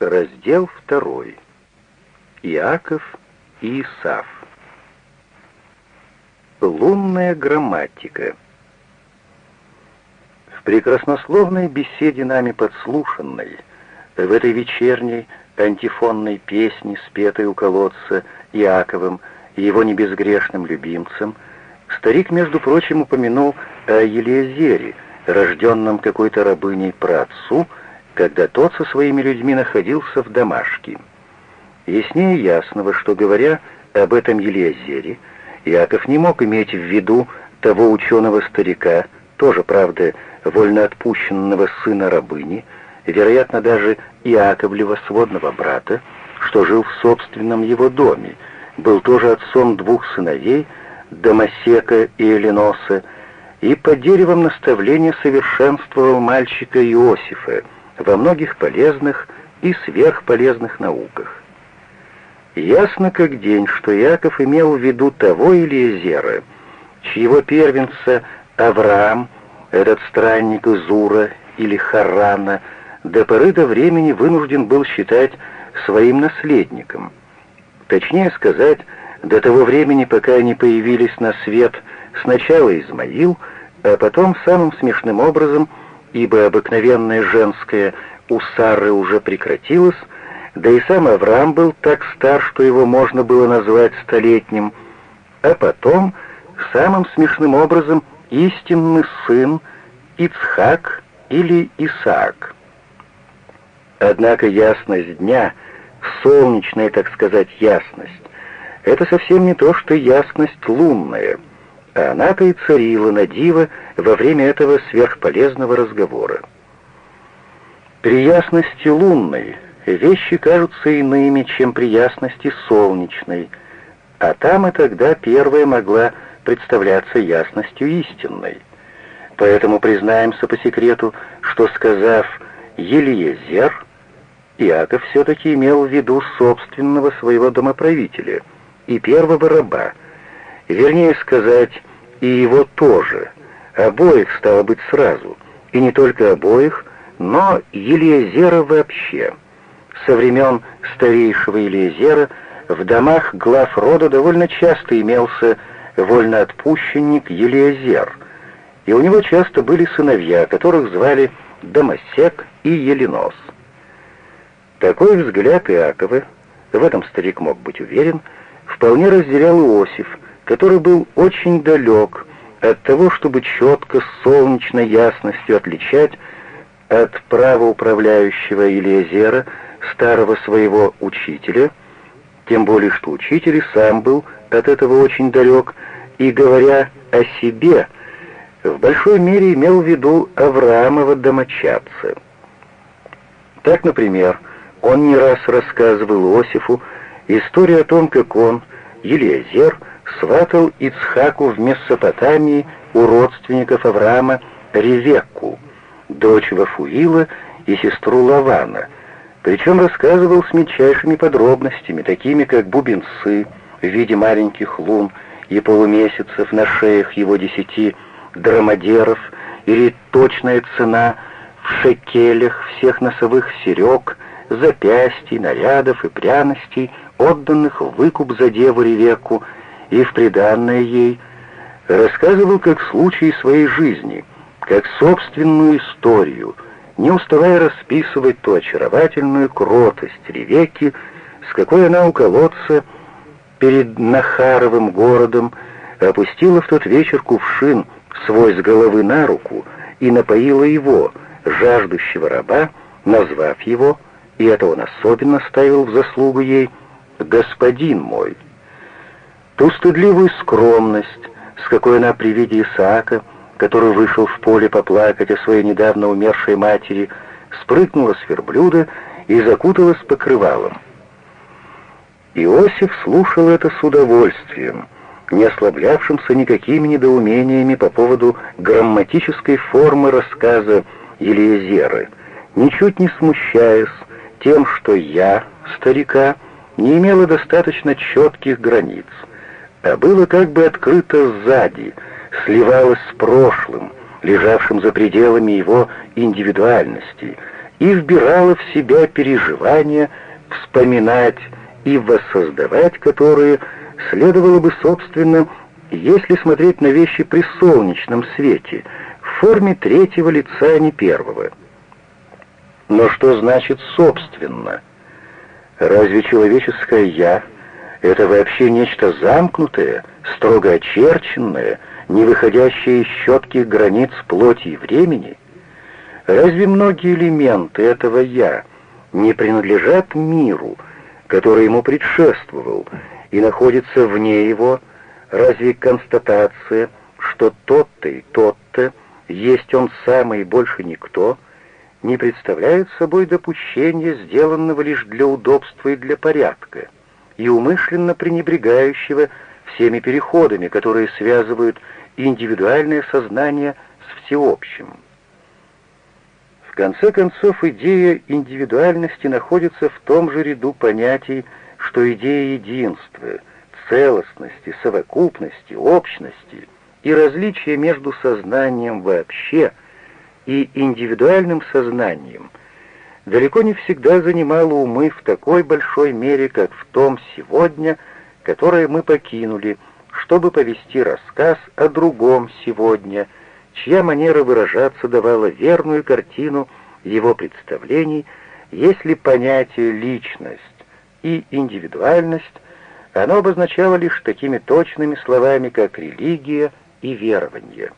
Раздел второй. Иаков и Исав. Лунная грамматика. В прекраснословной беседе нами подслушанной, в этой вечерней антифонной песне, спетой у колодца Иаковым и его небезгрешным любимцем, старик, между прочим, упомянул о Елиезере, рожденном какой-то рабыней праотцу, когда тот со своими людьми находился в Дамашке. Яснее ясного, что, говоря об этом Елиазере, Иаков не мог иметь в виду того ученого-старика, тоже, правда, вольноотпущенного сына рабыни, вероятно, даже Иаковлева сводного брата, что жил в собственном его доме, был тоже отцом двух сыновей, Домосека и Эленоса, и по деревам наставления совершенствовал мальчика Иосифа, во многих полезных и сверхполезных науках. Ясно как день, что Яков имел в виду того Илиезера, чьего первенца Авраам, этот странник из или Харана, до поры до времени вынужден был считать своим наследником. Точнее сказать, до того времени, пока они появились на свет сначала Измаил, а потом самым смешным образом – ибо обыкновенное женское у Сары уже прекратилось, да и сам Авраам был так стар, что его можно было назвать столетним, а потом, самым смешным образом, истинный сын Ицхак или Исаак. Однако ясность дня, солнечная, так сказать, ясность, это совсем не то, что ясность лунная — а она-то и царила на диво во время этого сверхполезного разговора. При ясности лунной вещи кажутся иными, чем при ясности солнечной, а там и тогда первая могла представляться ясностью истинной. Поэтому признаемся по секрету, что, сказав «Елиезер», Иаков все-таки имел в виду собственного своего домоправителя и первого раба, вернее сказать, и его тоже. Обоих, стало быть, сразу. И не только обоих, но Елиезера вообще. Со времен старейшего Елиезера в домах глав рода довольно часто имелся вольноотпущенник Елиезер, и у него часто были сыновья, которых звали Домосек и Еленос. Такой взгляд Иакова, в этом старик мог быть уверен, вполне разделял Иосиф, который был очень далек от того, чтобы четко, с солнечной ясностью отличать от правоуправляющего Илиезера, старого своего учителя, тем более что учитель и сам был от этого очень далек, и, говоря о себе, в большой мере имел в виду Авраамова домочадца. Так, например, он не раз рассказывал Иосифу историю о том, как он, Елиезер, сватал Ицхаку в Месопотамии у родственников Авраама Ревекку, дочь Вафуила и сестру Лавана, причем рассказывал с мельчайшими подробностями, такими как бубенцы в виде маленьких лун и полумесяцев на шеях его десяти драмадеров или точная цена в шекелях всех носовых серег, запястий, нарядов и пряностей, отданных в выкуп за деву Ревекку и в приданное ей, рассказывал как случай своей жизни, как собственную историю, не уставая расписывать ту очаровательную кротость Ревекки, с какой она у колодца перед Нахаровым городом опустила в тот вечер кувшин свой с головы на руку и напоила его, жаждущего раба, назвав его, и это он особенно ставил в заслугу ей, «господин мой». Ту стыдливую скромность, с какой она при виде Исаака, который вышел в поле поплакать о своей недавно умершей матери, спрыгнула с верблюда и закуталась покрывалом. Иосиф слушал это с удовольствием, не ослаблявшимся никакими недоумениями по поводу грамматической формы рассказа Елиезеры, ничуть не смущаясь тем, что я, старика, не имела достаточно четких границ а было как бы открыто сзади, сливалось с прошлым, лежавшим за пределами его индивидуальности, и вбирала в себя переживания, вспоминать и воссоздавать которые следовало бы, собственно, если смотреть на вещи при солнечном свете, в форме третьего лица, а не первого. Но что значит «собственно»? Разве человеческое «я» — это вообще нечто замкнутое, строго очерченное, не выходящее из четких границ плоти и времени? Разве многие элементы этого «я» не принадлежат миру, который ему предшествовал, и находится вне его, разве констатация, что тот-то и тот-то есть он самый и больше никто — не представляют собой допущения, сделанного лишь для удобства и для порядка, и умышленно пренебрегающего всеми переходами, которые связывают индивидуальное сознание с всеобщим. В конце концов, идея индивидуальности находится в том же ряду понятий, что идея единства, целостности, совокупности, общности и различия между сознанием вообще – и индивидуальным сознанием далеко не всегда занимало умы в такой большой мере, как в том сегодня, которое мы покинули, чтобы повести рассказ о другом сегодня, чья манера выражаться давала верную картину его представлений, если понятие «личность» и «индивидуальность» оно обозначало лишь такими точными словами, как «религия» и «верование».